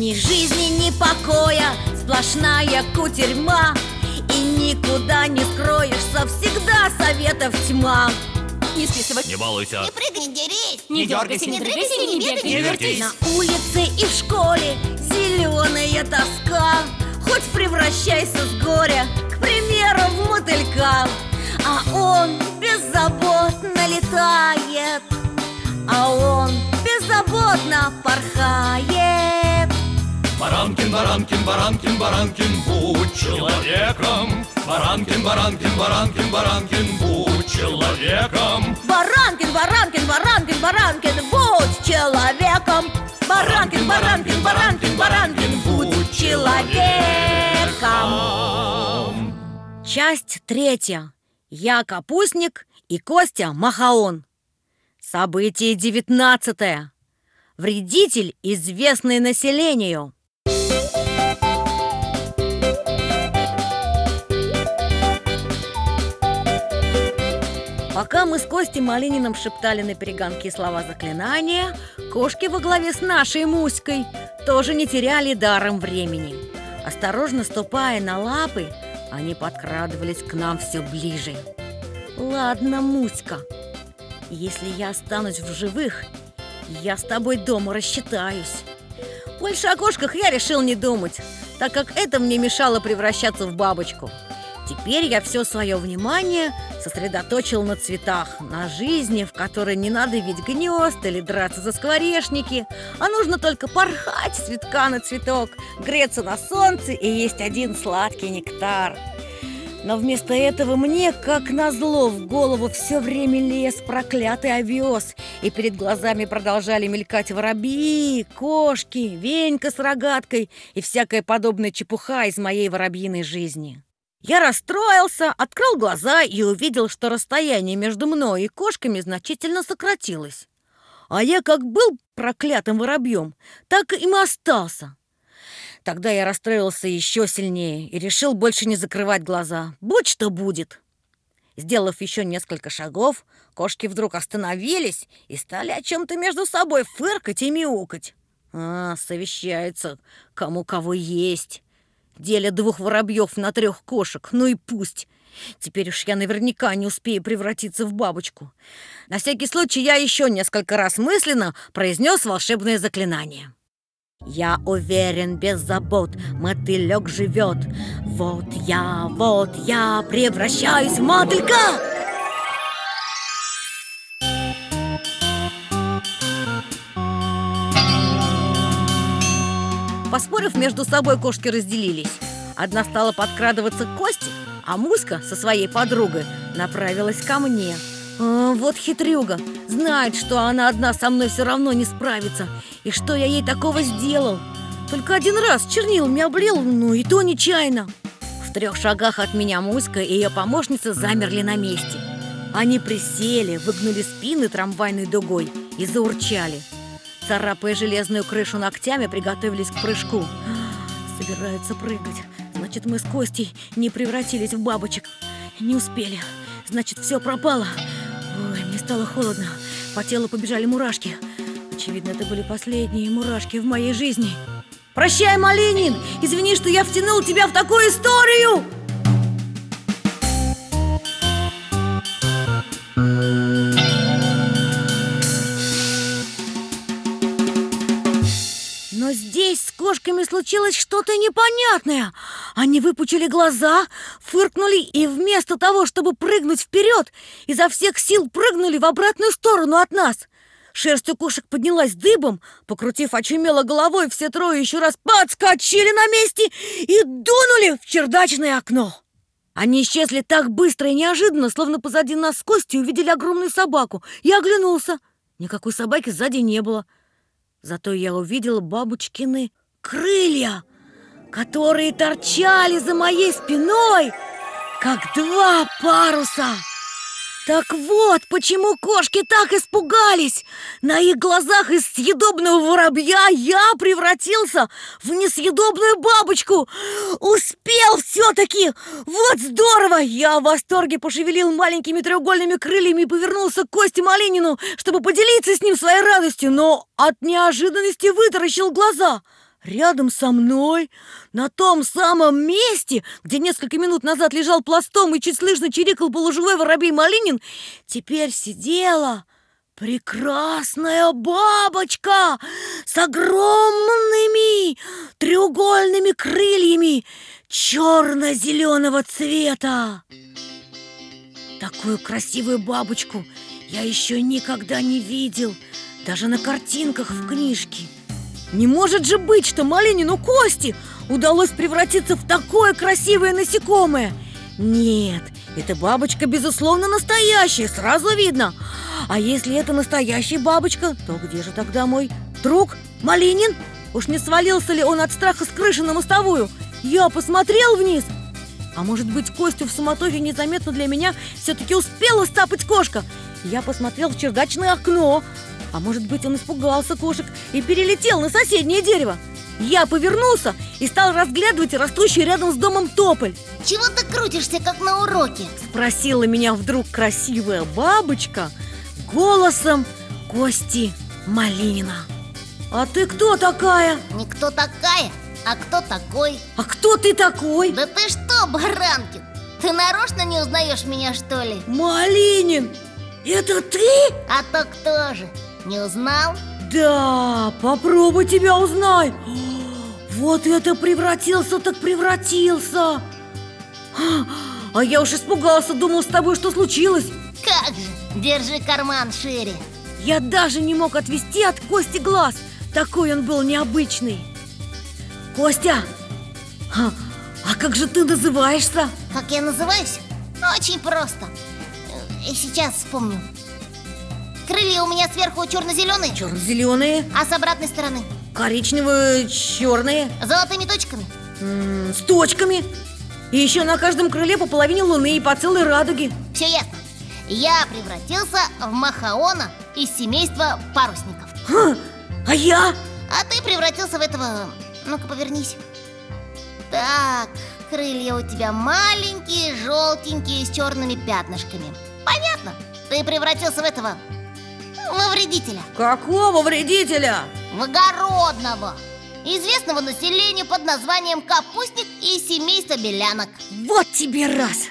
Ни жизни, ни покоя, сплошная кутерьма. И никуда не скроешься, всегда советов тьма. Не списывай. Не балуйся. Не прыгай, не дерись. Не дергайся, не дрыгайся, не бегай, Не вертись. На улице и в школе зеленая тоска. Хоть превращайся с горя, к примеру, в мотылька. А он беззаботно летает. А он беззаботно Баранкин, Баранкин, Баранкин, будь человеком Баранкин, Баранкин, Баранкин, Баранкин, будь человеком Баранкин, Баранкин, Баранкин, Баранкин, будь человеком Баранкин, Баранкин, Баранкин, Баранкин, будь человеком Часть третья. Я капустник и Костя Махаон. Событие девятнадцатое. Вредитель, известный населению. Пока мы с Костей Малининым шептали на перегонки слова заклинания, кошки во главе с нашей Муськой тоже не теряли даром времени. Осторожно ступая на лапы, они подкрадывались к нам все ближе. Ладно, Муська, если я останусь в живых, я с тобой дома рассчитаюсь. Больше о кошках я решил не думать, так как это мне мешало превращаться в бабочку. Теперь я все свое внимание сосредоточил на цветах, на жизни, в которой не надо видеть гнезд или драться за скворечники, а нужно только порхать цветка на цветок, греться на солнце и есть один сладкий нектар. Но вместо этого мне, как назло, в голову все время лез проклятый овес, и перед глазами продолжали мелькать воробьи, кошки, венька с рогаткой и всякая подобная чепуха из моей воробьиной жизни. Я расстроился, открыл глаза и увидел, что расстояние между мной и кошками значительно сократилось. А я как был проклятым воробьем, так им и остался. Тогда я расстроился еще сильнее и решил больше не закрывать глаза. Будь что будет. Сделав еще несколько шагов, кошки вдруг остановились и стали о чем-то между собой фыркать и мяукать. А, совещаются, кому кого есть. Деля двух воробьев на трех кошек, ну и пусть. Теперь уж я наверняка не успею превратиться в бабочку. На всякий случай я еще несколько раз мысленно произнес волшебное заклинание. Я уверен, без забот мотылек живет. Вот я, вот я превращаюсь в мотылька! Поспорив между собой, кошки разделились. Одна стала подкрадываться к Косте, а Муська со своей подругой направилась ко мне. А, вот хитрюга, знает, что она одна со мной все равно не справится. И что я ей такого сделал? Только один раз чернилами облил, ну и то нечаянно. В трех шагах от меня Муська и ее помощница замерли на месте. Они присели, выгнули спины трамвайной дугой и заурчали. Царапая железную крышу ногтями, приготовились к прыжку. Собираются прыгать. Значит, мы с Костей не превратились в бабочек. Не успели. Значит, все пропало. Ой, мне стало холодно. По телу побежали мурашки. Очевидно, это были последние мурашки в моей жизни. Прощай, Малинин! Извини, что я втянул тебя в такую историю! Кошками случилось что-то непонятное. Они выпучили глаза, фыркнули и вместо того, чтобы прыгнуть вперед, изо всех сил прыгнули в обратную сторону от нас. Шерсть у кошек поднялась дыбом, покрутив очумело головой, все трое еще раз подскочили на месте и дунули в чердачное окно. Они исчезли так быстро и неожиданно, словно позади нас с Костей увидели огромную собаку. Я оглянулся. Никакой собаки сзади не было. Зато я увидела бабочкины крылья, которые торчали за моей спиной, как два паруса. Так вот, почему кошки так испугались. На их глазах из съедобного воробья я превратился в несъедобную бабочку. Успел все-таки. Вот здорово. Я в восторге пошевелил маленькими треугольными крыльями и повернулся к Косте Малинину, чтобы поделиться с ним своей радостью, но от неожиданности вытаращил глаза. Рядом со мной, на том самом месте, где несколько минут назад лежал пластом и чуть слышно чирикал полуживой воробей Малинин, теперь сидела прекрасная бабочка с огромными треугольными крыльями черно-зеленого цвета. Такую красивую бабочку я еще никогда не видел, даже на картинках в книжке. Не может же быть, что Малинину Кости удалось превратиться в такое красивое насекомое. Нет, эта бабочка, безусловно, настоящая, сразу видно. А если это настоящая бабочка, то где же тогда мой друг Малинин? Уж не свалился ли он от страха с крыши на мостовую? Я посмотрел вниз. А может быть, Костю в суматохе незаметно для меня все-таки успела стапать кошка? Я посмотрел в чердачное окно. А может быть, он испугался кошек и перелетел на соседнее дерево? Я повернулся и стал разглядывать растущий рядом с домом тополь Чего ты крутишься, как на уроке? Спросила меня вдруг красивая бабочка голосом Кости Малинина А ты кто такая? Не кто такая, а кто такой А кто ты такой? Да ты что, Баранкин? Ты нарочно не узнаешь меня, что ли? Малинин! Это ты? А то кто же? Не узнал? Да, попробуй тебя узнай. Вот это превратился так превратился. А я уж испугался, думал с тобой, что случилось. Как же, держи карман шире. Я даже не мог отвести от Кости глаз. Такой он был необычный. Костя, а, а как же ты называешься? Как я называюсь? Очень просто. И сейчас вспомню Крылья у меня сверху черно-зеленые, Черно-зеленые, а с обратной стороны? Коричневые, черные золотыми точками. М, С точками. И еще на каждом крыле по половине луны и по целой радуге. Все ясно. Я превратился в Махаона из семейства парусников. Ха, А я? А ты превратился в этого... Ну-ка, повернись. Так, крылья у тебя маленькие, желтенькие, с черными пятнышками. Понятно, ты превратился в этого... Во вредителя Какого вредителя? В огородного Известного населению под названием капустник и семейство белянок Вот тебе раз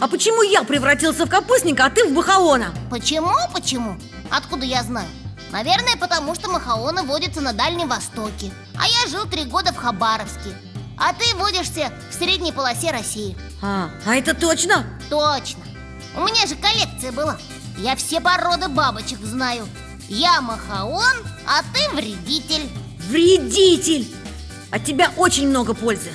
А почему я превратился в капустника, а ты в бахаона? Почему, почему? Откуда я знаю? Наверное, потому что махаоны водятся на Дальнем Востоке А я жил три года в Хабаровске А ты водишься в средней полосе России А, а это точно? Точно У меня же коллекция была Я все породы бабочек знаю. Я махаон, а ты вредитель. Вредитель! От тебя очень много пользы.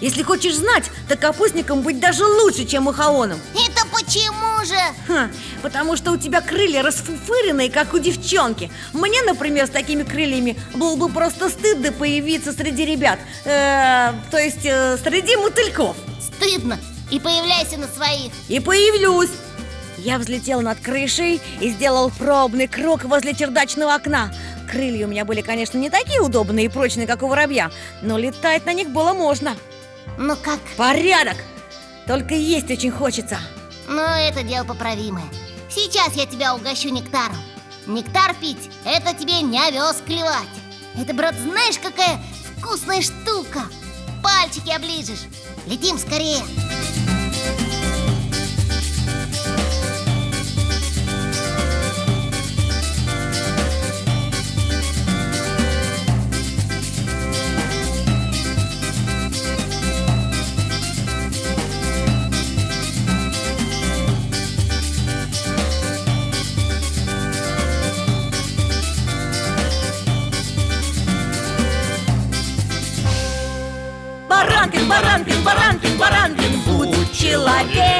Если хочешь знать, то капустником быть даже лучше, чем махаоном. Это почему же? Ха, потому что у тебя крылья расфуфыренные, как у девчонки. Мне, например, с такими крыльями было бы просто стыдно появиться среди ребят. Э, То есть э, среди мотыльков. Стыдно. И появляйся на своих. И появлюсь Я взлетел над крышей и сделал пробный круг возле чердачного окна. Крылья у меня были, конечно, не такие удобные и прочные, как у воробья Но летать на них было можно. Ну как? Порядок! Только есть очень хочется. Но это дело поправимое. Сейчас я тебя угощу нектаром. Нектар пить – это тебе не овес клевать. Это, брат, знаешь, какая вкусная штука. Пальчики оближешь. Летим скорее Баранкин, Баранкин, Баранкин Будь человеком